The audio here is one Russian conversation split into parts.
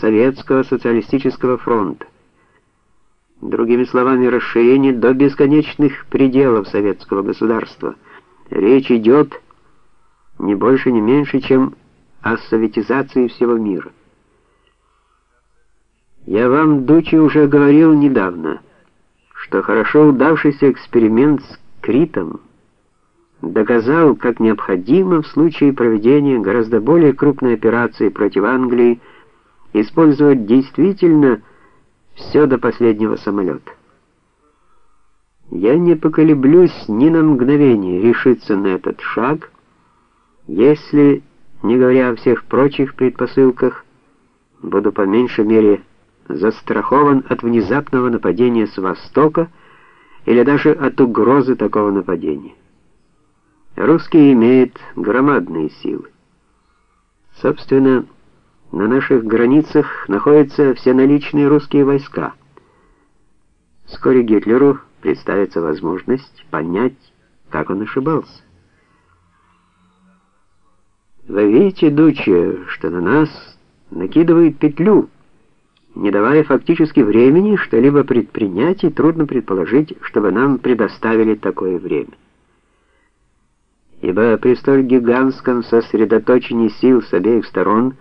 Советского социалистического фронта. Другими словами, расширение до бесконечных пределов советского государства. Речь идет не больше, не меньше, чем о советизации всего мира. Я вам, Дучи, уже говорил недавно, что хорошо удавшийся эксперимент с Критом доказал, как необходимо в случае проведения гораздо более крупной операции против Англии использовать действительно все до последнего самолета. Я не поколеблюсь ни на мгновение решиться на этот шаг, если, не говоря о всех прочих предпосылках, буду по меньшей мере застрахован от внезапного нападения с востока или даже от угрозы такого нападения. Русские имеют громадные силы. Собственно, на наших границах находятся все наличные русские войска. Вскоре Гитлеру представится возможность понять, как он ошибался. Вы видите, Дуче, что на нас накидывает петлю, не давая фактически времени что-либо предпринять, и трудно предположить, чтобы нам предоставили такое время. Ибо при столь гигантском сосредоточении сил с обеих сторон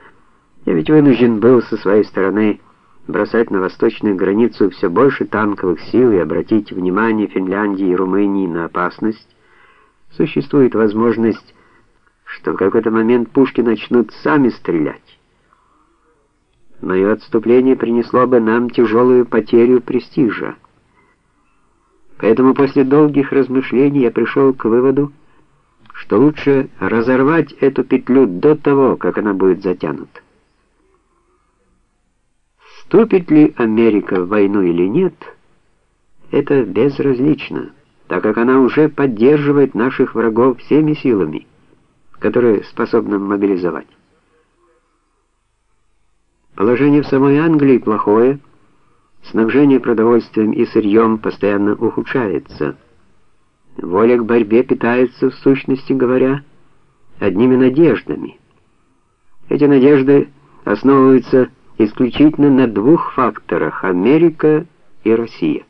я ведь вынужден был со своей стороны бросать на восточную границу все больше танковых сил и обратить внимание Финляндии и Румынии на опасность. Существует возможность, что в какой-то момент пушки начнут сами стрелять. Мое отступление принесло бы нам тяжелую потерю престижа. Поэтому после долгих размышлений я пришел к выводу, что лучше разорвать эту петлю до того, как она будет затянута. Вступит ли Америка в войну или нет, это безразлично, так как она уже поддерживает наших врагов всеми силами, которые способны мобилизовать. Положение в самой Англии плохое, снабжение продовольствием и сырьем постоянно ухудшается. Воля к борьбе питается, в сущности говоря, одними надеждами. Эти надежды основываются исключительно на двух факторах – Америка и Россия.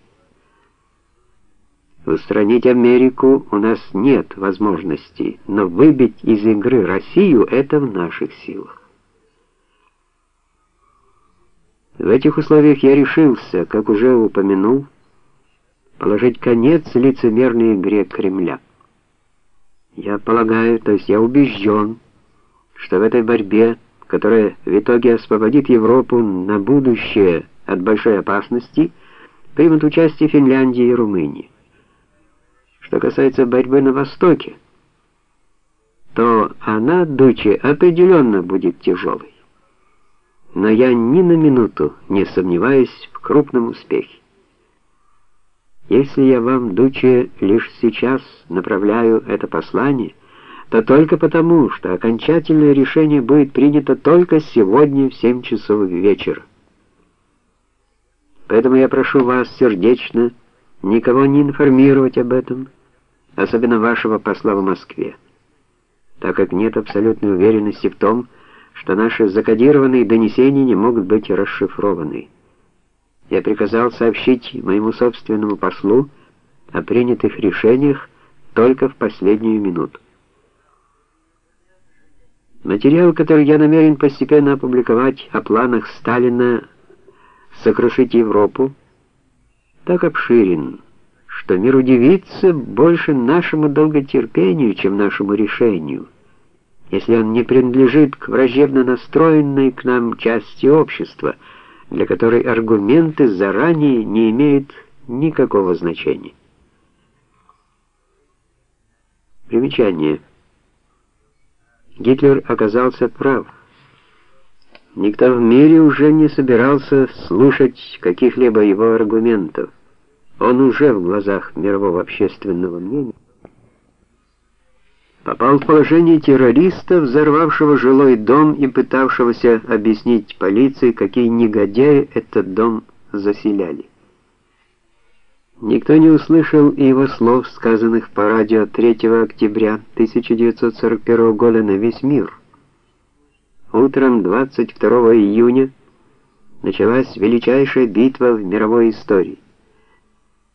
Устранить Америку у нас нет возможности, но выбить из игры Россию – это в наших силах. В этих условиях я решился, как уже упомянул, положить конец лицемерной игре Кремля. Я полагаю, то есть я убежден, что в этой борьбе, которая в итоге освободит Европу на будущее от большой опасности, примут участие Финляндия и Румыния. Что касается борьбы на Востоке, то она, Дучи, определенно будет тяжелой. Но я ни на минуту не сомневаюсь в крупном успехе. Если я вам, Дуче, лишь сейчас направляю это послание, то только потому, что окончательное решение будет принято только сегодня в 7 часов вечера. Поэтому я прошу вас сердечно никого не информировать об этом, особенно вашего посла в Москве, так как нет абсолютной уверенности в том, что наши закодированные донесения не могут быть расшифрованы я приказал сообщить моему собственному послу о принятых решениях только в последнюю минуту. Материал, который я намерен постепенно опубликовать о планах Сталина сокрушить Европу, так обширен, что мир удивится больше нашему долготерпению, чем нашему решению, если он не принадлежит к враждебно настроенной к нам части общества — для которой аргументы заранее не имеют никакого значения. Примечание. Гитлер оказался прав. Никто в мире уже не собирался слушать каких-либо его аргументов. Он уже в глазах мирового общественного мнения попал в положение террориста, взорвавшего жилой дом и пытавшегося объяснить полиции, какие негодяи этот дом заселяли. Никто не услышал и его слов, сказанных по радио 3 октября 1941 года на весь мир. Утром 22 июня началась величайшая битва в мировой истории.